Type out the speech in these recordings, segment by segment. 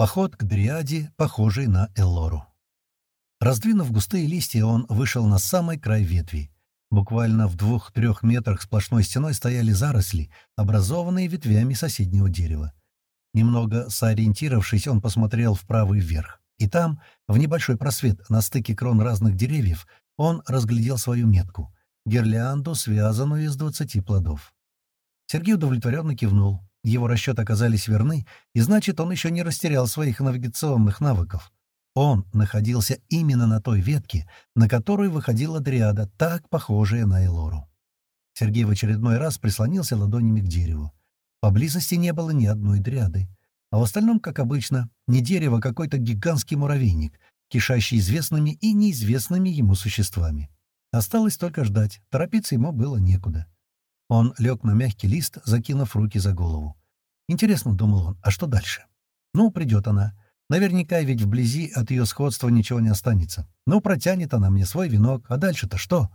Поход к Дриаде, похожий на Эллору. Раздвинув густые листья, он вышел на самый край ветви. Буквально в двух-трех метрах сплошной стеной стояли заросли, образованные ветвями соседнего дерева. Немного сориентировавшись, он посмотрел вправо и вверх. И там, в небольшой просвет на стыке крон разных деревьев, он разглядел свою метку — гирлянду, связанную из двадцати плодов. Сергей удовлетворенно кивнул. Его расчеты оказались верны, и значит, он еще не растерял своих навигационных навыков. Он находился именно на той ветке, на которой выходила дриада, так похожая на Элору. Сергей в очередной раз прислонился ладонями к дереву. Поблизости не было ни одной дриады. А в остальном, как обычно, не дерево, а какой-то гигантский муравейник, кишащий известными и неизвестными ему существами. Осталось только ждать, торопиться ему было некуда. Он лег на мягкий лист, закинув руки за голову. Интересно, думал он, а что дальше? Ну, придет она. Наверняка ведь вблизи от ее сходства ничего не останется. Ну, протянет она мне свой венок, а дальше-то что?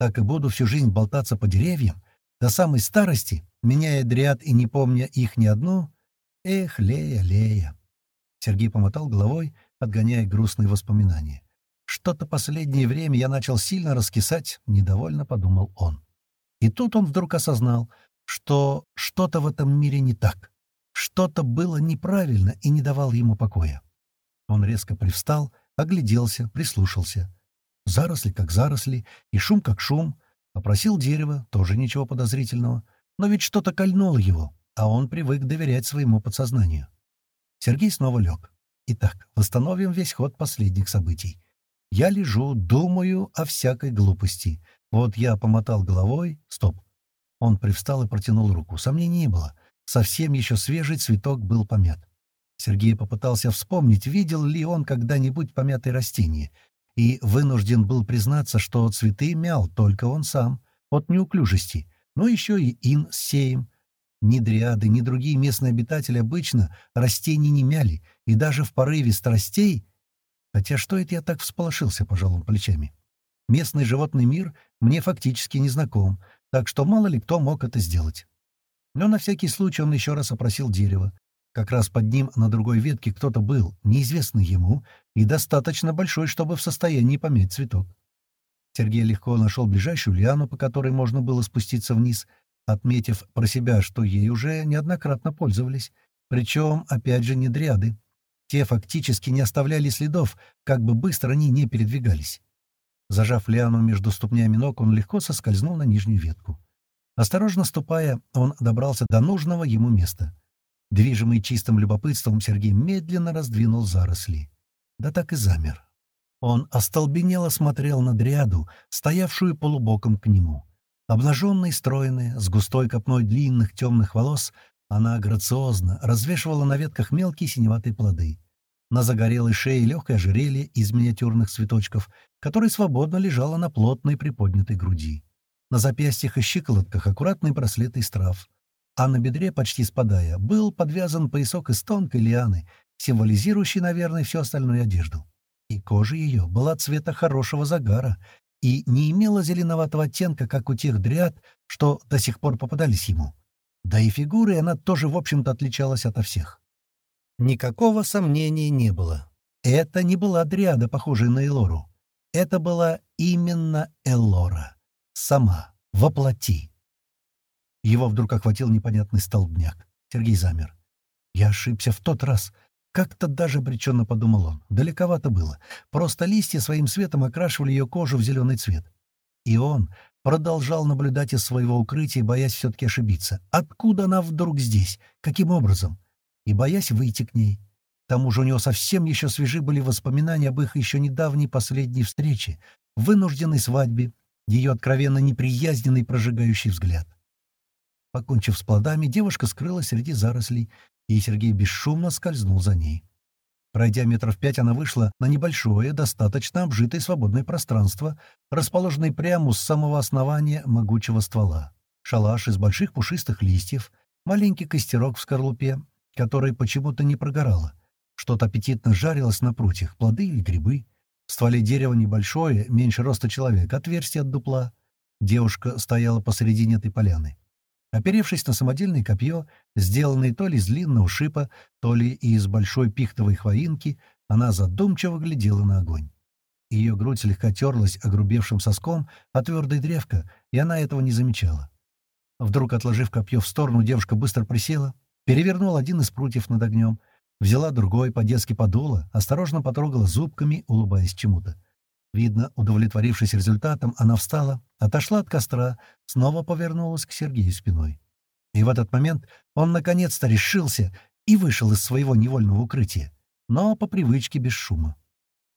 Так и буду всю жизнь болтаться по деревьям, до самой старости, меняя дриад и не помня их ни одну? Эх, Лея, Лея. Сергей помотал головой, отгоняя грустные воспоминания. Что-то последнее время я начал сильно раскисать, недовольно подумал он. И тут он вдруг осознал, что что-то в этом мире не так. Что-то было неправильно и не давало ему покоя. Он резко привстал, огляделся, прислушался. Заросли как заросли, и шум как шум. Опросил дерево, тоже ничего подозрительного. Но ведь что-то кольнуло его, а он привык доверять своему подсознанию. Сергей снова лег. Итак, восстановим весь ход последних событий. Я лежу, думаю о всякой глупости. Вот я помотал головой. Стоп. Он привстал и протянул руку. Сомнений не было. Совсем еще свежий цветок был помят. Сергей попытался вспомнить, видел ли он когда-нибудь помятые растения, и вынужден был признаться, что цветы мял только он сам, от неуклюжести, но еще и ин с сеем. Ни дриады, ни другие местные обитатели обычно растений не мяли, и даже в порыве страстей... Хотя что это я так всполошился, пожал он плечами? Местный животный мир мне фактически не знаком, так что мало ли кто мог это сделать. Но на всякий случай он еще раз опросил дерево. Как раз под ним на другой ветке кто-то был, неизвестный ему, и достаточно большой, чтобы в состоянии помять цветок. Сергей легко нашел ближайшую лиану, по которой можно было спуститься вниз, отметив про себя, что ей уже неоднократно пользовались. Причем, опять же, не дриады. Те фактически не оставляли следов, как бы быстро они не передвигались. Зажав лиану между ступнями ног, он легко соскользнул на нижнюю ветку. Осторожно ступая, он добрался до нужного ему места. Движимый чистым любопытством, Сергей медленно раздвинул заросли. Да так и замер. Он остолбенело смотрел на дряду, стоявшую полубоком к нему. Обнаженная и стройная, с густой копной длинных темных волос, она грациозно развешивала на ветках мелкие синеватые плоды. На загорелой шее легкое ожерелье из миниатюрных цветочков, которое свободно лежало на плотной приподнятой груди. На запястьях и щиколотках аккуратный браслет из трав. А на бедре, почти спадая, был подвязан поясок из тонкой лианы, символизирующий, наверное, всю остальную одежду. И кожа ее была цвета хорошего загара и не имела зеленоватого оттенка, как у тех дряд, что до сих пор попадались ему. Да и фигурой она тоже, в общем-то, отличалась ото всех. Никакого сомнения не было. Это не была дриада, похожая на Элору. Это была именно Элора сама, воплоти. Его вдруг охватил непонятный столбняк. Сергей замер. Я ошибся в тот раз. Как-то даже обреченно подумал он. Далековато было. Просто листья своим светом окрашивали ее кожу в зеленый цвет. И он продолжал наблюдать из своего укрытия, боясь все-таки ошибиться. Откуда она вдруг здесь? Каким образом? И боясь выйти к ней. К тому же у него совсем еще свежи были воспоминания об их еще недавней последней встрече, вынужденной свадьбе, ее откровенно неприязненный прожигающий взгляд. Покончив с плодами, девушка скрылась среди зарослей, и Сергей бесшумно скользнул за ней. Пройдя метров пять, она вышла на небольшое, достаточно обжитое свободное пространство, расположенное прямо с самого основания могучего ствола. Шалаш из больших пушистых листьев, маленький костерок в скорлупе, который почему-то не прогорало. Что-то аппетитно жарилось на прутьях, плоды или грибы. В стволе дерева небольшое, меньше роста человека, отверстие от дупла. Девушка стояла посредине этой поляны. Оперевшись на самодельное копье, сделанное то ли из длинного шипа, то ли из большой пихтовой хвоинки, она задумчиво глядела на огонь. Ее грудь слегка терлась огрубевшим соском, а твердая древка, и она этого не замечала. Вдруг, отложив копье в сторону, девушка быстро присела, перевернула один из прутьев над огнем, взяла другой, по-детски подула, осторожно потрогала зубками, улыбаясь чему-то. Видно, удовлетворившись результатом, она встала, отошла от костра, снова повернулась к Сергею спиной. И в этот момент он наконец-то решился и вышел из своего невольного укрытия, но по привычке без шума.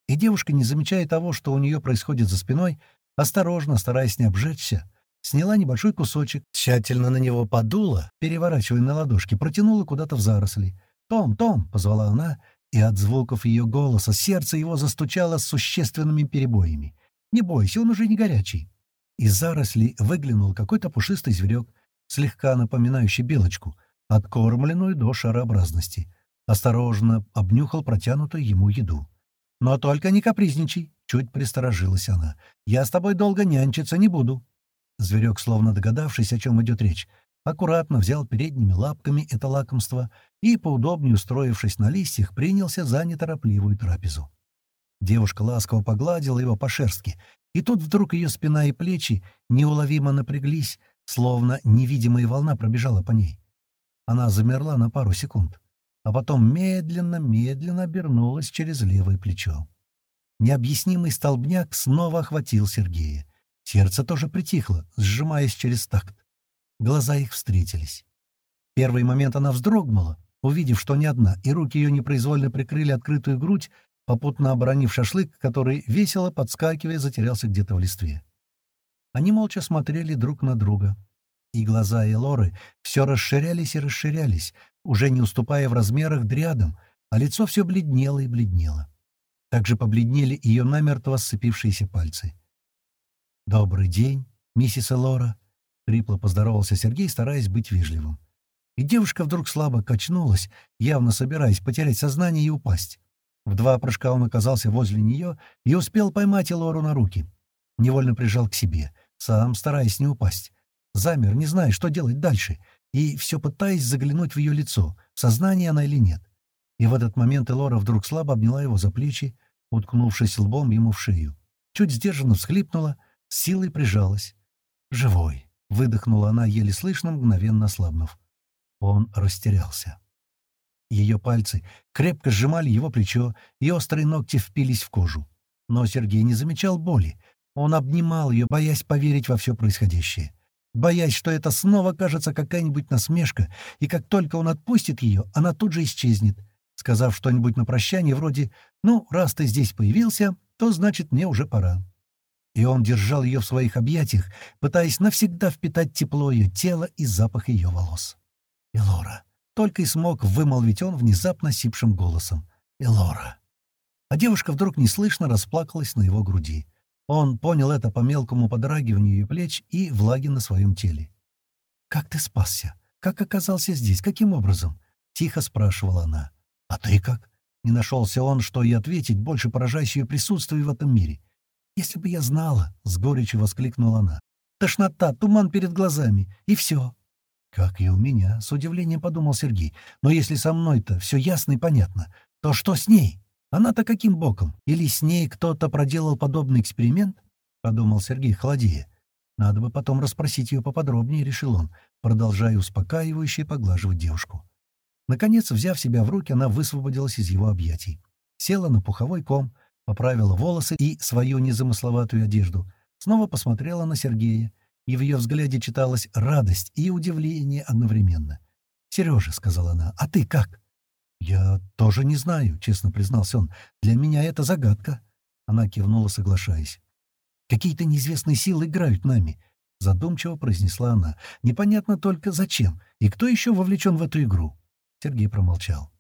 И девушка, не замечая того, что у нее происходит за спиной, осторожно, стараясь не обжечься, сняла небольшой кусочек, тщательно на него подула, переворачивая на ладошки, протянула куда-то в заросли. «Том, Том!» — позвала она, и от звуков ее голоса сердце его застучало с существенными перебоями. «Не бойся, он уже не горячий». Из зарослей выглянул какой-то пушистый зверек, слегка напоминающий белочку, откормленную до шарообразности. Осторожно обнюхал протянутую ему еду. «Но только не капризничай!» — чуть присторожилась она. «Я с тобой долго нянчиться не буду!» Зверек, словно догадавшись, о чем идет речь, аккуратно взял передними лапками это лакомство и, поудобнее устроившись на листьях, принялся за неторопливую трапезу. Девушка ласково погладила его по шерстке, и тут вдруг ее спина и плечи неуловимо напряглись, словно невидимая волна пробежала по ней. Она замерла на пару секунд а потом медленно-медленно обернулась через левое плечо. Необъяснимый столбняк снова охватил Сергея. Сердце тоже притихло, сжимаясь через такт. Глаза их встретились. Первый момент она вздрогнула, увидев, что не одна, и руки ее непроизвольно прикрыли открытую грудь, попутно оборонив шашлык, который, весело подскакивая, затерялся где-то в листве. Они молча смотрели друг на друга. И глаза Элоры все расширялись и расширялись, уже не уступая в размерах дрядам, а лицо все бледнело и бледнело. Также побледнели ее намертво сцепившиеся пальцы. «Добрый день, миссис Элора», — хрипло поздоровался Сергей, стараясь быть вежливым. И девушка вдруг слабо качнулась, явно собираясь потерять сознание и упасть. В два прыжка он оказался возле нее и успел поймать Элору на руки. Невольно прижал к себе, сам стараясь не упасть. Замер, не зная, что делать дальше, и все пытаясь заглянуть в ее лицо, в сознание она или нет. И в этот момент Элора вдруг слабо обняла его за плечи, уткнувшись лбом ему в шею. Чуть сдержанно всхлипнула, с силой прижалась. «Живой!» — выдохнула она, еле слышно, мгновенно ослабнув. Он растерялся. Ее пальцы крепко сжимали его плечо, и острые ногти впились в кожу. Но Сергей не замечал боли. Он обнимал ее, боясь поверить во все происходящее боясь, что это снова кажется какая-нибудь насмешка, и как только он отпустит ее, она тут же исчезнет, сказав что-нибудь на прощание вроде «Ну, раз ты здесь появился, то значит мне уже пора». И он держал ее в своих объятиях, пытаясь навсегда впитать тепло ее тела и запах ее волос. «Элора!» — только и смог вымолвить он внезапно сипшим голосом. «Элора!» А девушка вдруг неслышно расплакалась на его груди. Он понял это по мелкому подрагиванию ее плеч и влаге на своем теле. «Как ты спасся? Как оказался здесь? Каким образом?» — тихо спрашивала она. «А ты как?» — не нашелся он, что и ответить, больше поражаясь ее присутствию в этом мире. «Если бы я знала!» — с горечью воскликнула она. «Тошнота, туман перед глазами, и все!» «Как и у меня», — с удивлением подумал Сергей. «Но если со мной-то все ясно и понятно, то что с ней?» Она-то каким боком? Или с ней кто-то проделал подобный эксперимент? Подумал Сергей холодея. Надо бы потом расспросить ее поподробнее, решил он, продолжая успокаивающе поглаживать девушку. Наконец, взяв себя в руки, она высвободилась из его объятий. Села на пуховой ком, поправила волосы и свою незамысловатую одежду. Снова посмотрела на Сергея, и в ее взгляде читалась радость и удивление одновременно. «Сережа», — сказала она, — «а ты как?» «Я тоже не знаю», — честно признался он. «Для меня это загадка». Она кивнула, соглашаясь. «Какие-то неизвестные силы играют нами», — задумчиво произнесла она. «Непонятно только зачем и кто еще вовлечен в эту игру». Сергей промолчал.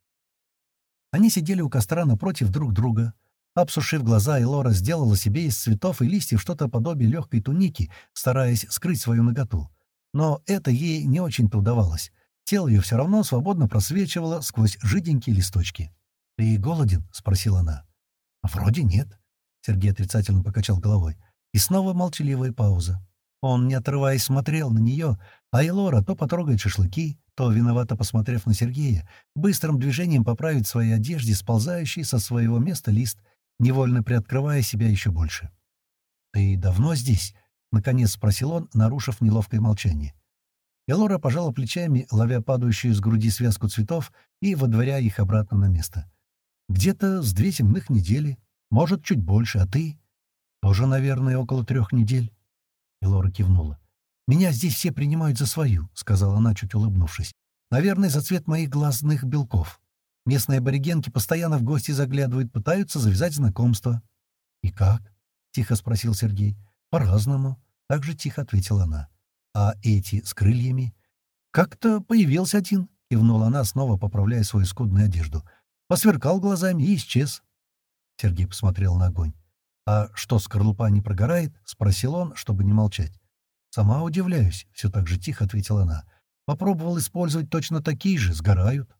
Они сидели у костра напротив друг друга. Обсушив глаза, Элора сделала себе из цветов и листьев что-то подобие легкой туники, стараясь скрыть свою наготу. Но это ей не очень-то удавалось. Тело ее все равно свободно просвечивало сквозь жиденькие листочки. «Ты голоден?» — спросила она. «Вроде нет», — Сергей отрицательно покачал головой. И снова молчаливая пауза. Он, не отрываясь, смотрел на нее, а Элора то потрогает шашлыки, то, виновато посмотрев на Сергея, быстрым движением поправит в своей одежде сползающий со своего места лист, невольно приоткрывая себя еще больше. «Ты давно здесь?» — наконец спросил он, нарушив неловкое молчание. Элора пожала плечами, ловя падающую с груди связку цветов и водворя их обратно на место. «Где-то с две земных недели, может, чуть больше, а ты?» «Тоже, наверное, около трех недель». Элора кивнула. «Меня здесь все принимают за свою», — сказала она, чуть улыбнувшись. «Наверное, за цвет моих глазных белков. Местные аборигенки постоянно в гости заглядывают, пытаются завязать знакомство». «И как?» — тихо спросил Сергей. «По-разному», — так же тихо ответила она. «А эти с крыльями?» «Как-то появился один», — кивнула она, снова поправляя свою скудную одежду. Посверкал глазами и исчез. Сергей посмотрел на огонь. «А что, скорлупа не прогорает?» — спросил он, чтобы не молчать. «Сама удивляюсь», — все так же тихо ответила она. «Попробовал использовать точно такие же, сгорают».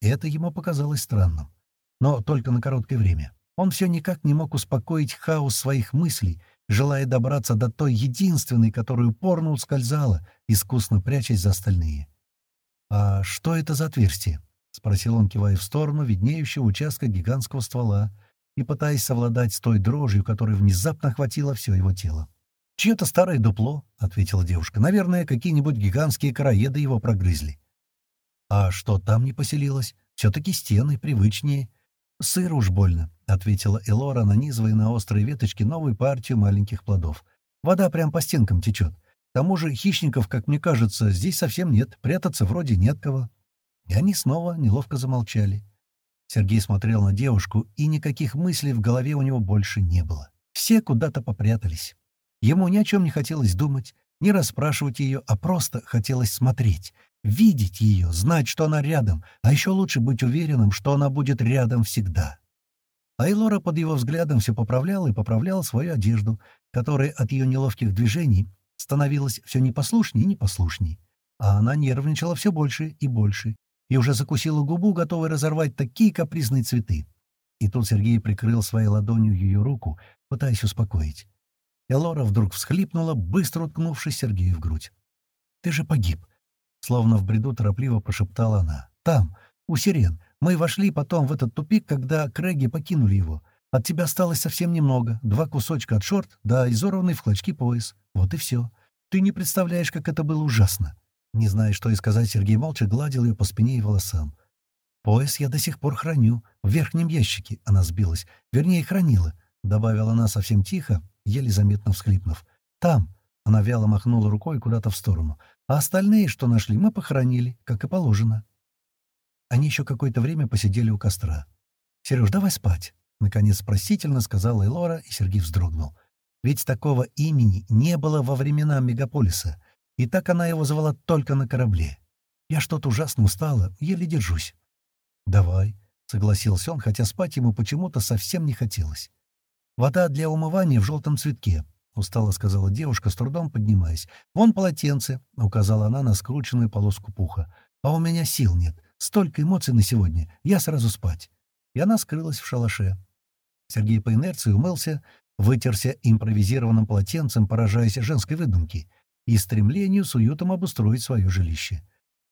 Это ему показалось странным. Но только на короткое время. Он все никак не мог успокоить хаос своих мыслей, желая добраться до той единственной, которая упорно ускользала, искусно прячась за остальные. «А что это за отверстие?» — спросил он, кивая в сторону виднеющего участка гигантского ствола и пытаясь совладать с той дрожью, которая внезапно охватила все его тело. «Чье-то старое дупло», — ответила девушка. «Наверное, какие-нибудь гигантские короеды его прогрызли». «А что там не поселилось? Все-таки стены привычнее». «Сыр уж больно», — ответила Элора, нанизывая на острые веточки новую партию маленьких плодов. «Вода прям по стенкам течет. К тому же хищников, как мне кажется, здесь совсем нет, прятаться вроде нет кого». И они снова неловко замолчали. Сергей смотрел на девушку, и никаких мыслей в голове у него больше не было. Все куда-то попрятались. Ему ни о чем не хотелось думать, не расспрашивать ее, а просто хотелось смотреть, видеть ее, знать, что она рядом, а еще лучше быть уверенным, что она будет рядом всегда. Айлора под его взглядом все поправляла и поправляла свою одежду, которая от ее неловких движений становилась все непослушнее и непослушней. А она нервничала все больше и больше, и уже закусила губу, готовая разорвать такие капризные цветы. И тут Сергей прикрыл своей ладонью ее руку, пытаясь успокоить. Элора вдруг всхлипнула, быстро уткнувшись Сергею в грудь. «Ты же погиб!» Словно в бреду торопливо прошептала она. «Там, у сирен. Мы вошли потом в этот тупик, когда Крэги покинули его. От тебя осталось совсем немного. Два кусочка от шорт, да изорванный в клочки пояс. Вот и все. Ты не представляешь, как это было ужасно!» Не зная, что и сказать, Сергей молча гладил ее по спине и волосам. «Пояс я до сих пор храню. В верхнем ящике она сбилась. Вернее, хранила», — добавила она совсем тихо, еле заметно всхлипнув. «Там!» — она вяло махнула рукой куда-то в сторону. «А остальные, что нашли, мы похоронили, как и положено». Они еще какое-то время посидели у костра. «Сереж, давай спать», — наконец просительно сказала Элора, и Сергей вздрогнул. Ведь такого имени не было во времена мегаполиса, и так она его звала только на корабле. Я что-то ужасно устала, еле держусь. «Давай», — согласился он, хотя спать ему почему-то совсем не хотелось. «Вода для умывания в желтом цветке», — устало сказала девушка, с трудом поднимаясь. «Вон полотенце», — указала она на скрученную полоску пуха. «А у меня сил нет. Столько эмоций на сегодня. Я сразу спать». И она скрылась в шалаше. Сергей по инерции умылся, вытерся импровизированным полотенцем, поражаясь женской выдумке, и стремлению с уютом обустроить свое жилище.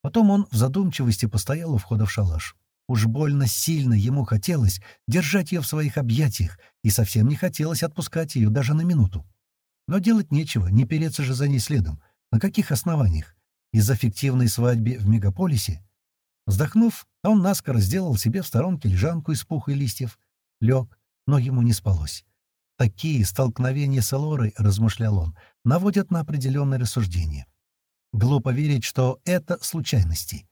Потом он в задумчивости постоял у входа в шалаш. Уж больно сильно ему хотелось держать ее в своих объятиях, и совсем не хотелось отпускать ее даже на минуту. Но делать нечего, не переться же за ней следом. На каких основаниях? Из-за фиктивной свадьбы в мегаполисе? Вздохнув, он наскоро сделал себе в сторонке лежанку из пуха и листьев. Лег, но ему не спалось. Такие столкновения с Элорой, размышлял он, наводят на определенное рассуждение. Глупо верить, что это случайности.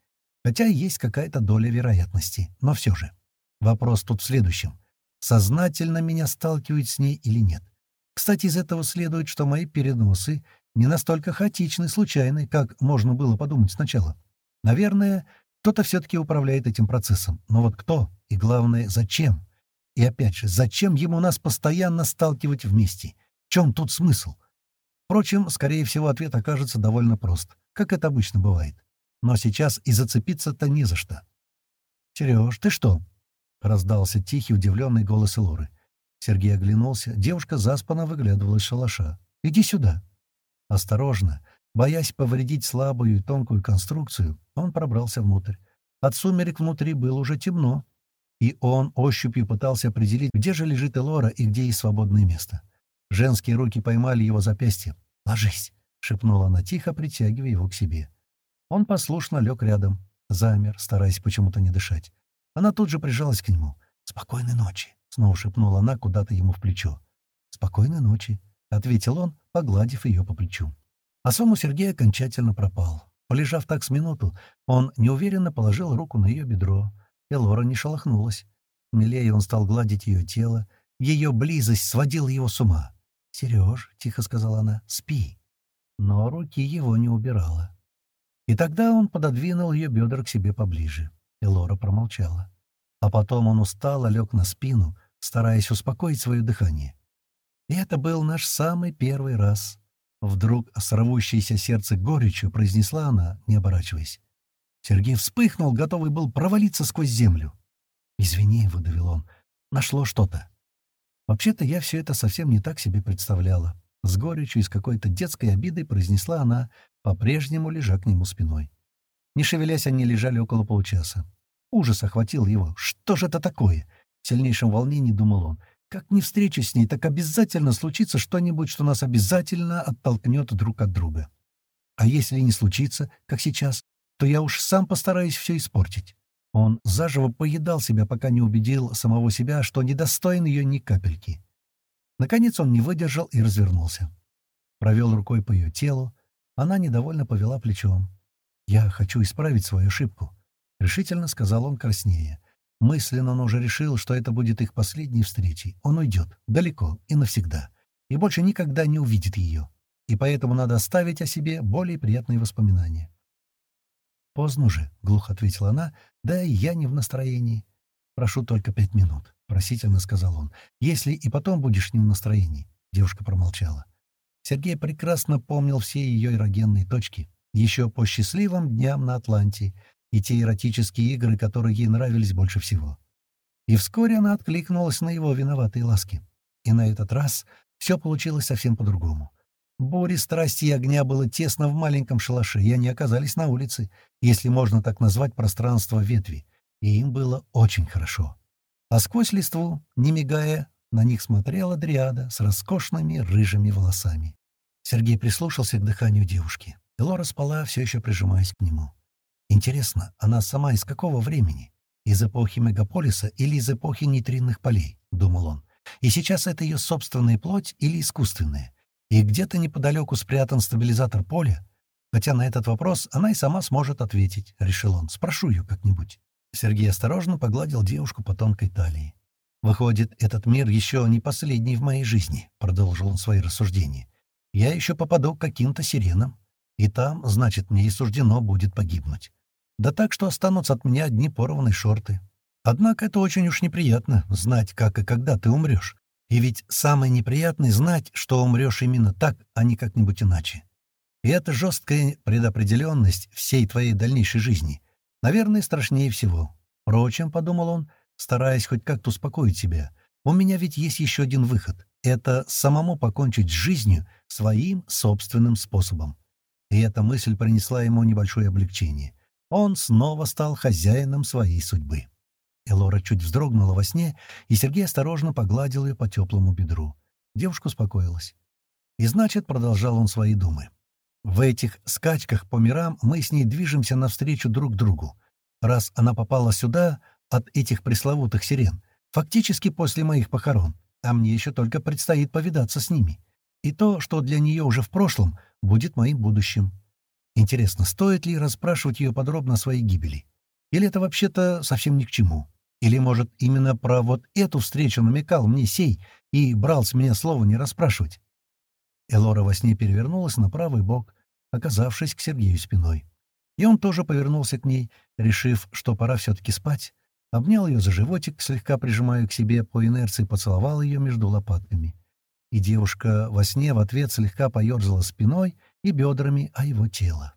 Хотя есть какая-то доля вероятности, но все же. Вопрос тут в следующем. Сознательно меня сталкивают с ней или нет? Кстати, из этого следует, что мои переносы не настолько хаотичны, случайны, как можно было подумать сначала. Наверное, кто-то все-таки управляет этим процессом. Но вот кто? И главное, зачем? И опять же, зачем ему нас постоянно сталкивать вместе? В чем тут смысл? Впрочем, скорее всего, ответ окажется довольно прост, как это обычно бывает. Но сейчас и зацепиться-то не за что. «Сереж, ты что?» — раздался тихий, удивленный голос Элоры. Сергей оглянулся. Девушка заспанно выглядывала из шалаша. «Иди сюда». Осторожно, боясь повредить слабую и тонкую конструкцию, он пробрался внутрь. От сумерек внутри было уже темно, и он ощупью пытался определить, где же лежит Элора и где есть свободное место. Женские руки поймали его запястье. «Ложись!» — шепнула она тихо, притягивая его к себе. Он послушно лег рядом, замер, стараясь почему-то не дышать. Она тут же прижалась к нему. «Спокойной ночи!» — снова шепнула она куда-то ему в плечо. «Спокойной ночи!» — ответил он, погладив ее по плечу. А сон у Сергея окончательно пропал. Полежав так с минуту, он неуверенно положил руку на ее бедро. Элора не шелохнулась. Смелее он стал гладить ее тело. Ее близость сводила его с ума. «Сереж», — тихо сказала она, — «спи». Но руки его не убирала. И тогда он пододвинул ее бедра к себе поближе. Элора промолчала. А потом он устало лег на спину, стараясь успокоить свое дыхание. И это был наш самый первый раз. Вдруг с рвущейся сердце горечью произнесла она, не оборачиваясь. Сергей вспыхнул, готовый был провалиться сквозь землю. «Извини», — выдавил он, — «нашло что-то». Вообще-то я все это совсем не так себе представляла. С горечью и с какой-то детской обидой произнесла она, по-прежнему лежа к нему спиной. Не шевелясь, они лежали около получаса. Ужас охватил его. Что же это такое? В сильнейшем волнении думал он. Как не встречусь с ней, так обязательно случится что-нибудь, что нас обязательно оттолкнет друг от друга. А если не случится, как сейчас, то я уж сам постараюсь все испортить. Он заживо поедал себя, пока не убедил самого себя, что недостоин ее ни капельки. Наконец он не выдержал и развернулся. Провел рукой по ее телу. Она недовольно повела плечом. «Я хочу исправить свою ошибку», — решительно сказал он краснее. Мысленно он уже решил, что это будет их последней встречей. Он уйдет, далеко и навсегда, и больше никогда не увидит ее. И поэтому надо оставить о себе более приятные воспоминания. «Поздно уже», — глухо ответила она, — «да и я не в настроении». «Прошу только пять минут», — просительно сказал он. «Если и потом будешь не в настроении», — девушка промолчала. Сергей прекрасно помнил все ее эрогенные точки, еще по счастливым дням на Атланте, и те эротические игры, которые ей нравились больше всего. И вскоре она откликнулась на его виноватые ласки. И на этот раз все получилось совсем по-другому. Бури страсти и огня было тесно в маленьком шалаше, и они оказались на улице, если можно так назвать пространство ветви, и им было очень хорошо. А сквозь листву, не мигая, на них смотрела дриада с роскошными рыжими волосами. Сергей прислушался к дыханию девушки. Лора спала, все еще прижимаясь к нему. Интересно, она сама из какого времени? Из эпохи мегаполиса или из эпохи нейтринных полей? — думал он. И сейчас это ее собственная плоть или искусственная? И где-то неподалеку спрятан стабилизатор поля. Хотя на этот вопрос она и сама сможет ответить, — решил он. Спрошу ее как-нибудь. Сергей осторожно погладил девушку по тонкой талии. «Выходит, этот мир еще не последний в моей жизни», — продолжил он свои рассуждения. «Я еще попаду к каким-то сиренам, и там, значит, мне и суждено будет погибнуть. Да так, что останутся от меня одни порванные шорты. Однако это очень уж неприятно — знать, как и когда ты умрешь. И ведь самое неприятное — знать, что умрешь именно так, а не как-нибудь иначе. И эта жесткая предопределенность всей твоей дальнейшей жизни, наверное, страшнее всего. Впрочем, — подумал он, стараясь хоть как-то успокоить себя, — у меня ведь есть еще один выход — это самому покончить с жизнью своим собственным способом. И эта мысль принесла ему небольшое облегчение. Он снова стал хозяином своей судьбы. Элора чуть вздрогнула во сне, и Сергей осторожно погладил ее по теплому бедру. Девушка успокоилась. И значит, продолжал он свои думы. В этих скачках по мирам мы с ней движемся навстречу друг другу. Раз она попала сюда от этих пресловутых сирен, фактически после моих похорон, а мне еще только предстоит повидаться с ними. И то, что для нее уже в прошлом, будет моим будущим. Интересно, стоит ли расспрашивать ее подробно о своей гибели? Или это вообще-то совсем ни к чему? Или, может, именно про вот эту встречу намекал мне сей и брал с меня слово не расспрашивать? Элора во сне перевернулась на правый бок, оказавшись к Сергею спиной. И он тоже повернулся к ней, решив, что пора все-таки спать, обнял ее за животик, слегка прижимая к себе, по инерции поцеловал ее между лопатками. И девушка во сне в ответ слегка поерзала спиной и бедрами о его тело.